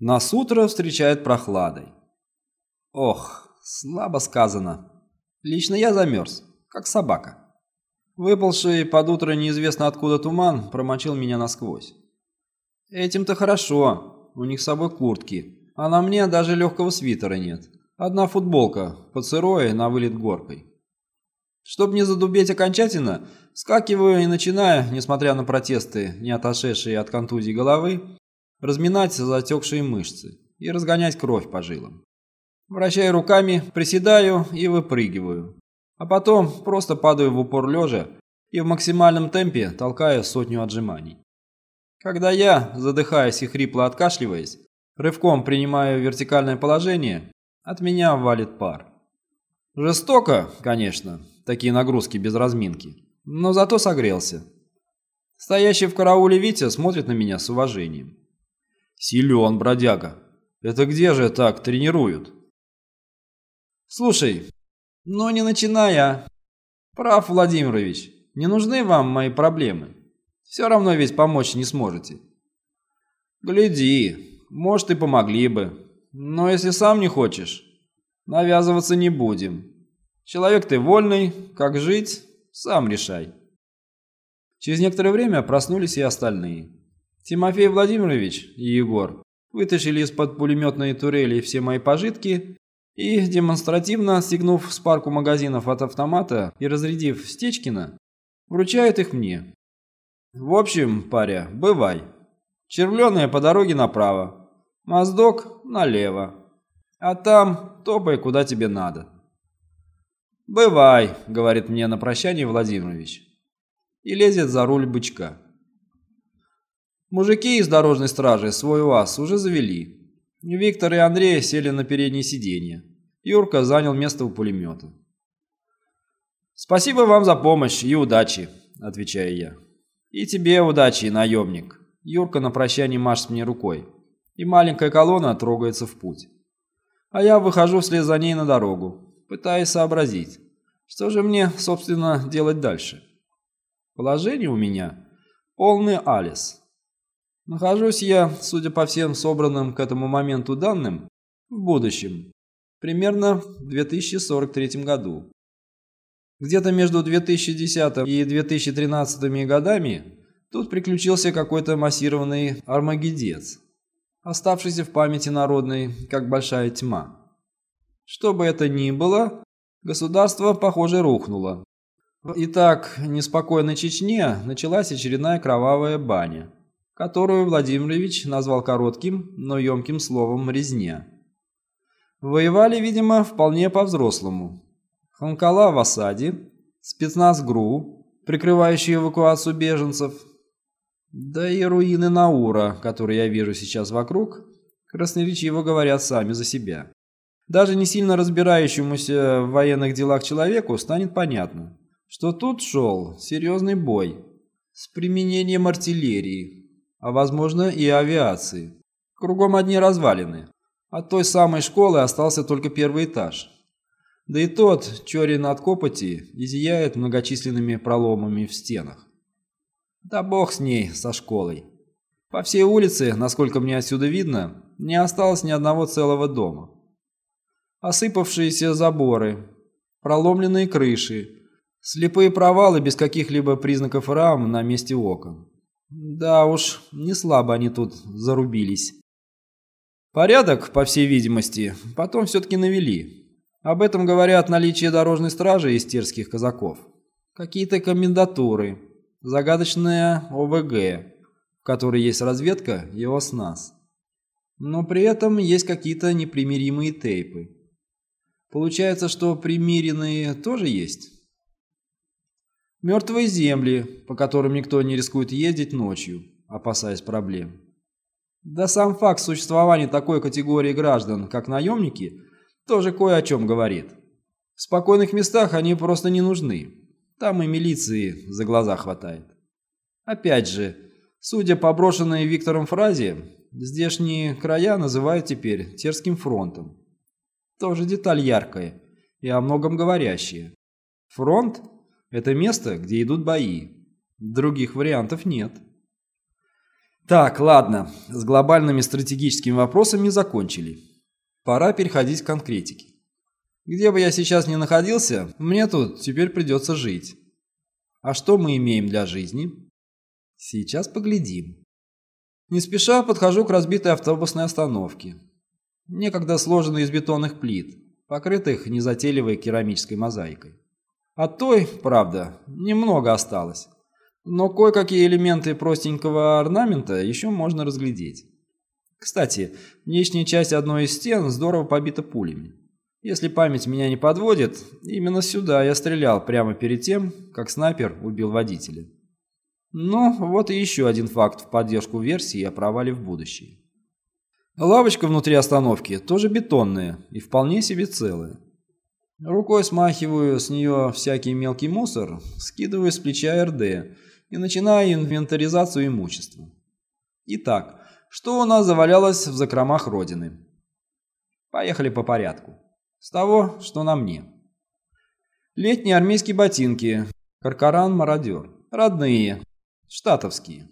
Нас утро встречает прохладой. Ох, слабо сказано. Лично я замерз, как собака. Выпалший под утро неизвестно откуда туман промочил меня насквозь. Этим-то хорошо, у них с собой куртки, а на мне даже легкого свитера нет. Одна футболка, под сырой, на вылет горкой. Чтоб не задубеть окончательно, скакиваю и начинаю, несмотря на протесты, не отошедшие от контузии головы, разминать затекшие мышцы и разгонять кровь по жилам. Вращаю руками, приседаю и выпрыгиваю. А потом просто падаю в упор лежа и в максимальном темпе толкаю сотню отжиманий. Когда я, задыхаясь и хрипло откашливаясь, рывком принимаю вертикальное положение, от меня валит пар. Жестоко, конечно, такие нагрузки без разминки, но зато согрелся. Стоящий в карауле Витя смотрит на меня с уважением. Силен, бродяга. Это где же так тренируют? Слушай, ну не начинай, а. Прав, Владимирович, не нужны вам мои проблемы. Все равно ведь помочь не сможете. Гляди, может и помогли бы. Но если сам не хочешь, навязываться не будем. Человек ты вольный, как жить, сам решай. Через некоторое время проснулись и остальные. Тимофей Владимирович и Егор вытащили из-под пулеметной турели все мои пожитки и, демонстративно стегнув с парку магазинов от автомата и разрядив Стечкина, вручают их мне. В общем, паря, бывай. Червленая по дороге направо, моздок налево, а там топай куда тебе надо. «Бывай», — говорит мне на прощание Владимирович, и лезет за руль бычка. Мужики из дорожной стражи свой УАЗ уже завели. Виктор и Андрей сели на переднее сиденье. Юрка занял место у пулемета. «Спасибо вам за помощь и удачи», — отвечаю я. «И тебе удачи, наемник». Юрка на прощание машет мне рукой, и маленькая колонна трогается в путь. А я выхожу вслед за ней на дорогу, пытаясь сообразить, что же мне, собственно, делать дальше. Положение у меня полный алис. Нахожусь я, судя по всем собранным к этому моменту данным, в будущем, примерно в 2043 году. Где-то между 2010 и 2013 годами тут приключился какой-то массированный армагеддец, оставшийся в памяти народной, как большая тьма. Что бы это ни было, государство, похоже, рухнуло. В неспокойной Чечне началась очередная кровавая баня которую Владимирович назвал коротким, но емким словом «резня». Воевали, видимо, вполне по-взрослому. Ханкала в осаде, спецназ ГРУ, прикрывающий эвакуацию беженцев, да и руины Наура, которые я вижу сейчас вокруг, красноречиво говорят сами за себя. Даже не сильно разбирающемуся в военных делах человеку станет понятно, что тут шел серьезный бой с применением артиллерии, а возможно и авиации. Кругом одни развалины. От той самой школы остался только первый этаж. Да и тот, черен от копоти, изъяет многочисленными проломами в стенах. Да бог с ней, со школой. По всей улице, насколько мне отсюда видно, не осталось ни одного целого дома. Осыпавшиеся заборы, проломленные крыши, слепые провалы без каких-либо признаков рам на месте окон. Да уж, не слабо они тут зарубились. Порядок, по всей видимости, потом все-таки навели. Об этом говорят наличие дорожной стражи из терских казаков. Какие-то комендатуры, загадочная ОВГ, в которой есть разведка и ОСНАС. Но при этом есть какие-то непримиримые тейпы. Получается, что примиренные тоже есть? Мертвые земли, по которым никто не рискует ездить ночью, опасаясь проблем. Да сам факт существования такой категории граждан, как наемники, тоже кое о чем говорит. В спокойных местах они просто не нужны. Там и милиции за глаза хватает. Опять же, судя по брошенной Виктором фразе, здешние края называют теперь Терским фронтом. Тоже деталь яркая и о многом говорящая. Фронт это место, где идут бои. Других вариантов нет. Так, ладно, с глобальными стратегическими вопросами закончили. Пора переходить к конкретике. Где бы я сейчас ни находился, мне тут теперь придется жить. А что мы имеем для жизни? Сейчас поглядим. Не спеша подхожу к разбитой автобусной остановке. Некогда сложенной из бетонных плит, покрытых незатейливой керамической мозаикой. От той, правда, немного осталось. Но кое-какие элементы простенького орнамента еще можно разглядеть. Кстати, внешняя часть одной из стен здорово побита пулями. Если память меня не подводит, именно сюда я стрелял прямо перед тем, как снайпер убил водителя. Ну, вот и еще один факт в поддержку версии о провале в будущее. Лавочка внутри остановки тоже бетонная и вполне себе целая. Рукой смахиваю с нее всякий мелкий мусор, скидываю с плеча РД и начинаю инвентаризацию имущества. Итак, что у нас завалялось в закромах Родины? Поехали по порядку. С того, что на мне. Летние армейские ботинки. Каркаран-мародер. Родные. Штатовские.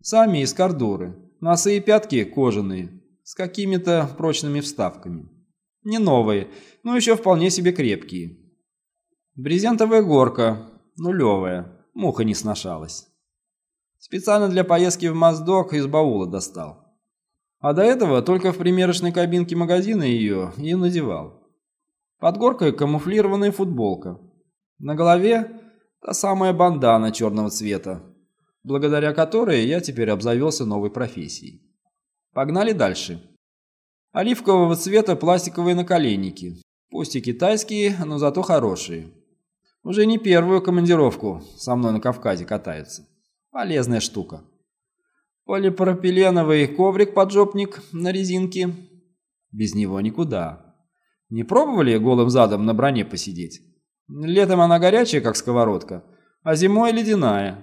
Сами из кордуры. Носы и пятки кожаные. С какими-то прочными вставками. Не новые, но еще вполне себе крепкие. Брезентовая горка. Нулевая. Муха не сношалась. Специально для поездки в Моздок из баула достал. А до этого только в примерочной кабинке магазина ее и надевал. Под горкой камуфлированная футболка. На голове та самая бандана черного цвета, благодаря которой я теперь обзавелся новой профессией. Погнали дальше. Оливкового цвета пластиковые наколенники. Пусть и китайские, но зато хорошие. Уже не первую командировку со мной на Кавказе катаются. Полезная штука. Полипропиленовый коврик-поджопник на резинке. Без него никуда. Не пробовали голым задом на броне посидеть? Летом она горячая, как сковородка, а зимой ледяная.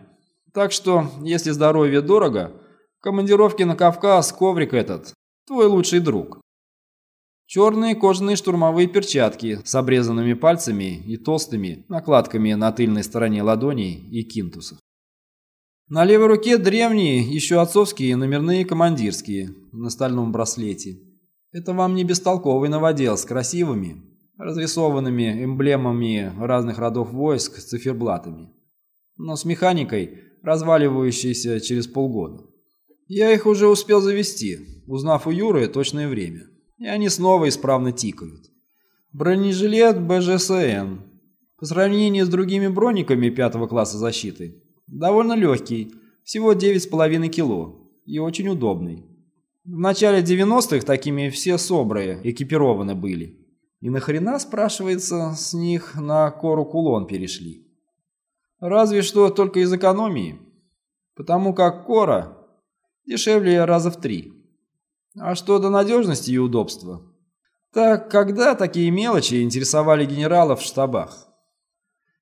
Так что, если здоровье дорого, командировки на Кавказ, коврик этот, твой лучший друг. Черные кожаные штурмовые перчатки с обрезанными пальцами и толстыми накладками на тыльной стороне ладоней и кинтусов. На левой руке древние, еще отцовские номерные командирские на стальном браслете. Это вам не бестолковый новодел с красивыми, разрисованными эмблемами разных родов войск с циферблатами, но с механикой, разваливающейся через полгода. Я их уже успел завести, узнав у Юры точное время, и они снова исправно тикают. Бронежилет БЖСН. По сравнению с другими брониками пятого класса защиты, довольно легкий, всего 9,5 кило, и очень удобный. В начале 90-х такими все собрые экипированы были. И нахрена, спрашивается, с них на кору кулон перешли? Разве что только из экономии. Потому как кора дешевле раза в три. А что до надежности и удобства? Так когда такие мелочи интересовали генералов в штабах?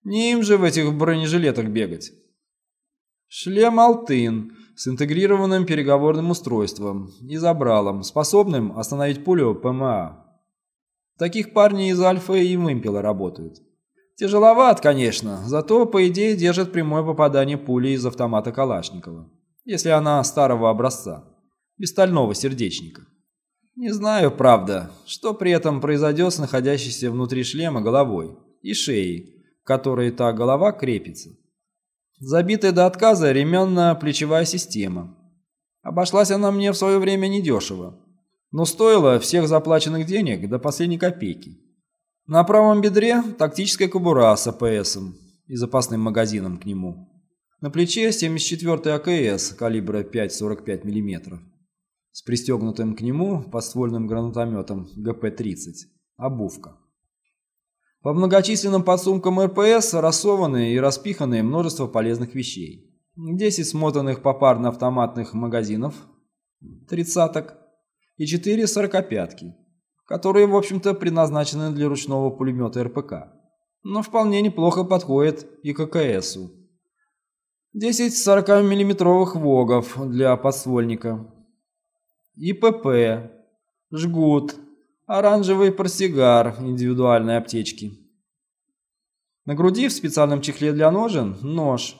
Не им же в этих бронежилетах бегать. Шлем «Алтын» с интегрированным переговорным устройством и забралом, способным остановить пулю ПМА. Таких парней из Альфа и Вымпела работают. Тяжеловат, конечно, зато, по идее, держит прямое попадание пули из автомата Калашникова, если она старого образца, без стального сердечника. Не знаю, правда, что при этом произойдет с находящейся внутри шлема головой и шеей, к которой та голова крепится. Забитая до отказа ременно-плечевая система. Обошлась она мне в свое время недешево, но стоила всех заплаченных денег до последней копейки. На правом бедре тактическая кобура с АПСом и запасным магазином к нему. На плече 74-й АКС калибра 5,45 мм с пристегнутым к нему подствольным гранатометом ГП-30. Обувка. По многочисленным подсумкам РПС рассованы и распиханы множество полезных вещей. 10 смотанных попарно автоматных магазинов, тридцаток, и 4 сорокопятки, которые, в общем-то, предназначены для ручного пулемета РПК, но вполне неплохо подходят и к КСу. 10 40-миллиметровых ВОГов для подствольника, ИПП, жгут, оранжевый портсигар индивидуальной аптечки. На груди в специальном чехле для ножен нож.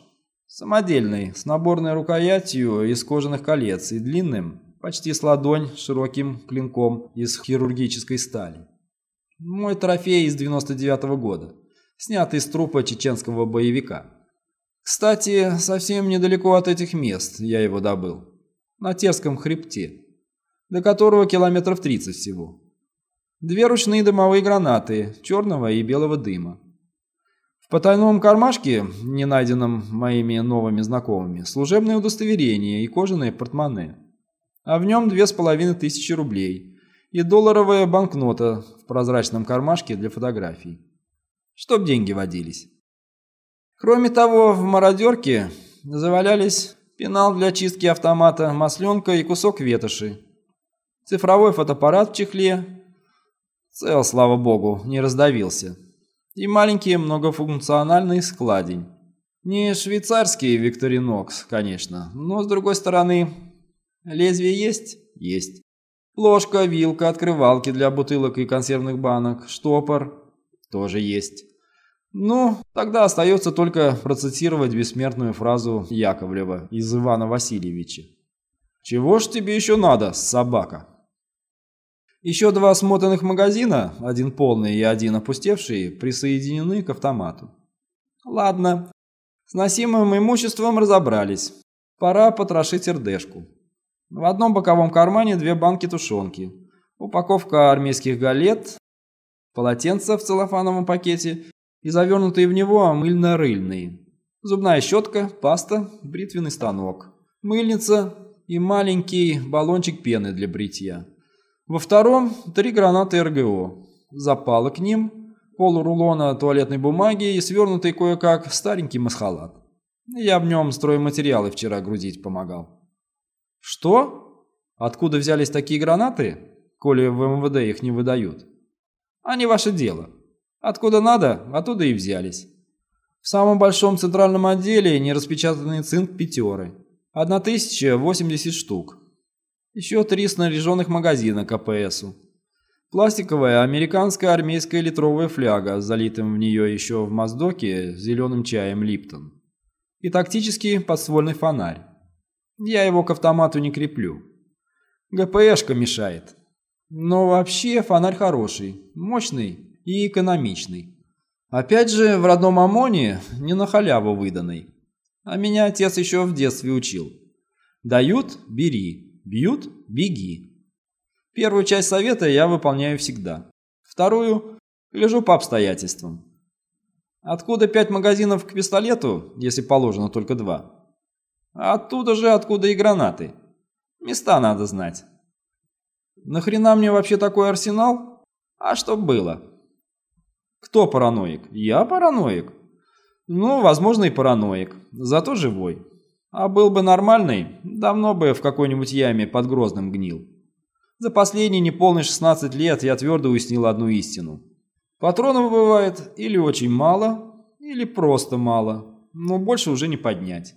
Самодельный, с наборной рукоятью из кожаных колец и длинным, почти с ладонь, широким клинком из хирургической стали. Мой трофей из 99 -го года, снятый с трупа чеченского боевика. Кстати, совсем недалеко от этих мест я его добыл. На Терском хребте, до которого километров 30 всего. Две ручные дымовые гранаты, черного и белого дыма. В потайном кармашке, не найденном моими новыми знакомыми, служебное удостоверение и кожаное портмоне. А в нем две с половиной тысячи рублей и долларовая банкнота в прозрачном кармашке для фотографий. Чтоб деньги водились. Кроме того, в мародерке завалялись пенал для чистки автомата, масленка и кусок ветоши. Цифровой фотоаппарат в чехле. Цел, слава богу, не раздавился и маленький многофункциональный складень. Не швейцарский Викторинокс, конечно, но с другой стороны, лезвие есть? Есть. Ложка, вилка, открывалки для бутылок и консервных банок, штопор тоже есть. Ну, тогда остается только процитировать бессмертную фразу Яковлева из Ивана Васильевича. «Чего ж тебе еще надо, собака?» Еще два смотанных магазина, один полный и один опустевший, присоединены к автомату. Ладно, с носимым имуществом разобрались. Пора потрошить РДшку. В одном боковом кармане две банки тушенки, упаковка армейских галет, полотенца в целлофановом пакете и завернутые в него мыльно-рыльные, зубная щетка, паста, бритвенный станок, мыльница и маленький баллончик пены для бритья. Во втором – три гранаты РГО, запалы к ним, полурулона туалетной бумаги и свернутый кое-как старенький масхалат. Я в нем стройматериалы вчера грузить помогал. Что? Откуда взялись такие гранаты, коли в МВД их не выдают? А не ваше дело. Откуда надо, оттуда и взялись. В самом большом центральном отделе нераспечатанный цинк пятеры. 1080 штук. Еще три снаряженных магазина КПСу. Пластиковая американская армейская литровая фляга с залитым в нее еще в Моздоке зеленым чаем Липтон. И тактический подствольный фонарь. Я его к автомату не креплю. ГПшка мешает. Но вообще фонарь хороший, мощный и экономичный. Опять же, в родном ОМОНе не на халяву выданный. А меня отец еще в детстве учил. Дают – бери. Бьют – беги. Первую часть совета я выполняю всегда. Вторую – лежу по обстоятельствам. Откуда пять магазинов к пистолету, если положено только два? Оттуда же, откуда и гранаты. Места надо знать. Нахрена мне вообще такой арсенал? А что было? Кто параноик? Я параноик. Ну, возможно, и параноик. Зато живой. А был бы нормальный, давно бы в какой-нибудь яме под Грозным гнил. За последние неполные 16 лет я твердо уяснил одну истину. Патронов бывает или очень мало, или просто мало, но больше уже не поднять.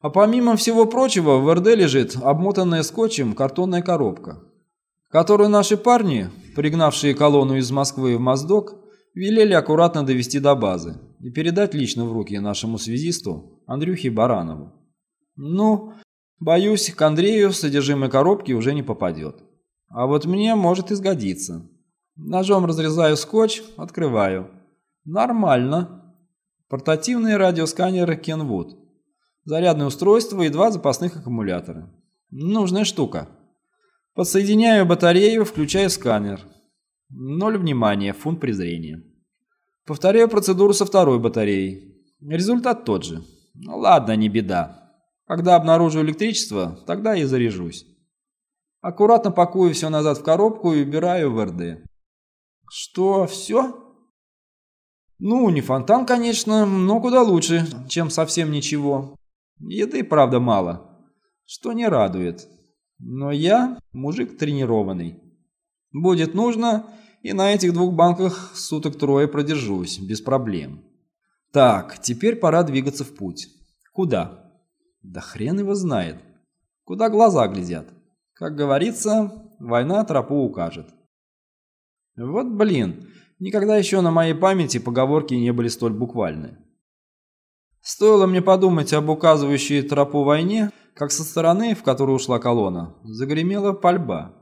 А помимо всего прочего, в РД лежит обмотанная скотчем картонная коробка, которую наши парни, пригнавшие колонну из Москвы в Моздок, велели аккуратно довести до базы и передать лично в руки нашему связисту Андрюхе Баранову. Ну, боюсь, к Андрею содержимое коробки уже не попадет. А вот мне может изгодиться. Ножом разрезаю скотч, открываю. Нормально. Портативный радиосканер Kenwood. Зарядное устройство и два запасных аккумулятора. Нужная штука. Подсоединяю батарею, включаю сканер. Ноль внимания, фунт презрения. Повторяю процедуру со второй батареей. Результат тот же. Ну ладно, не беда. Когда обнаружу электричество, тогда и заряжусь. Аккуратно пакую все назад в коробку и убираю в РД. Что, все? Ну, не фонтан, конечно, но куда лучше, чем совсем ничего. Еды, правда, мало, что не радует. Но я мужик тренированный. Будет нужно, и на этих двух банках суток трое продержусь, без проблем. Так, теперь пора двигаться в путь. Куда? Да хрен его знает. Куда глаза глядят? Как говорится, война тропу укажет. Вот блин, никогда еще на моей памяти поговорки не были столь буквальны. Стоило мне подумать об указывающей тропу войне, как со стороны, в которую ушла колонна, загремела пальба.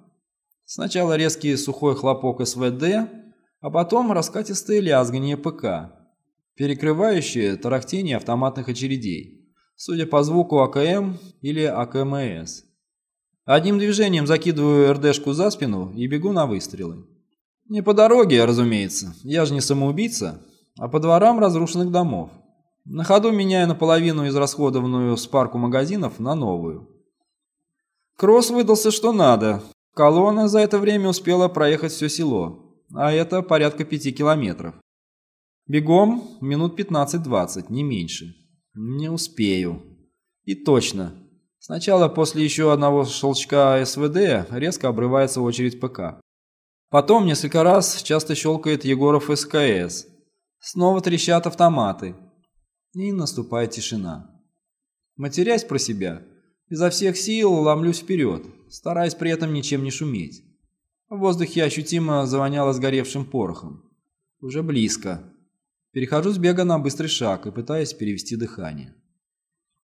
Сначала резкий сухой хлопок СВД, а потом раскатистое лязгание ПК, перекрывающее тарахтение автоматных очередей, судя по звуку АКМ или АКМС. Одним движением закидываю РДшку за спину и бегу на выстрелы. Не по дороге, разумеется, я же не самоубийца, а по дворам разрушенных домов. На ходу меняя наполовину израсходованную спарку магазинов на новую. Кросс выдался что надо. Колонна за это время успела проехать все село, а это порядка пяти километров. Бегом минут 15-20, не меньше. Не успею. И точно. Сначала после еще одного щелчка СВД резко обрывается очередь ПК. Потом несколько раз часто щелкает Егоров СКС. Снова трещат автоматы. И наступает тишина. Матерясь про себя, изо всех сил ломлюсь вперед, стараясь при этом ничем не шуметь. В воздухе ощутимо завоняло сгоревшим порохом. Уже близко. Перехожу с бега на быстрый шаг и пытаюсь перевести дыхание.